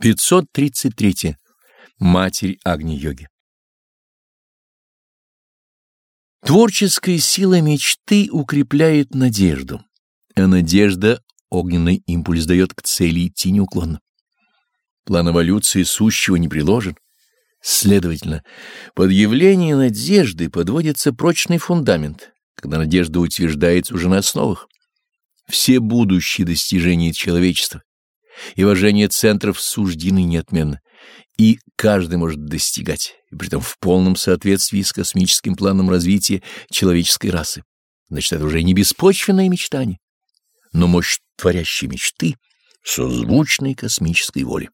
533. Матерь Агни-йоги Творческая сила мечты укрепляет надежду, а надежда огненный импульс дает к цели идти неуклонно. План эволюции сущего не приложен. Следовательно, под явление надежды подводится прочный фундамент, когда надежда утверждается уже на основах. Все будущие достижения человечества и вожение центров суждены неотменно, и каждый может достигать, и притом в полном соответствии с космическим планом развития человеческой расы. Значит, это уже не беспочвенное мечтание, но мощь творящей мечты, созвучной космической воле.